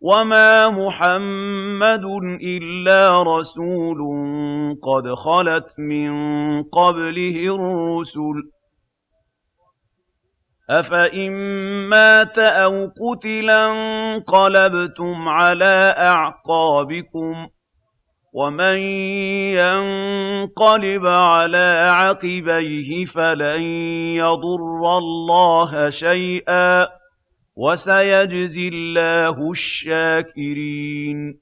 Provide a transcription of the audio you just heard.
وَمَا مُحَمَّدٌ إِلَّا رَسُولٌ قَدْ خَلَتْ مِن قَبْلِهِ الرُّسُلُ ۚ أَفَإِن مَّاتَ أَوْ قُتِلَ انقَلَبْتُمْ عَلَىٰ أَعْقَابِكُمْ ۚ وَمَن يَنقَلِبْ عَلَىٰ عَقِبَيْهِ فَلَن يَضُرَّ اللَّهَ شَيْئًا ۗ وَسَيَجْزِي اللَّهُ الشَّاكِرِينَ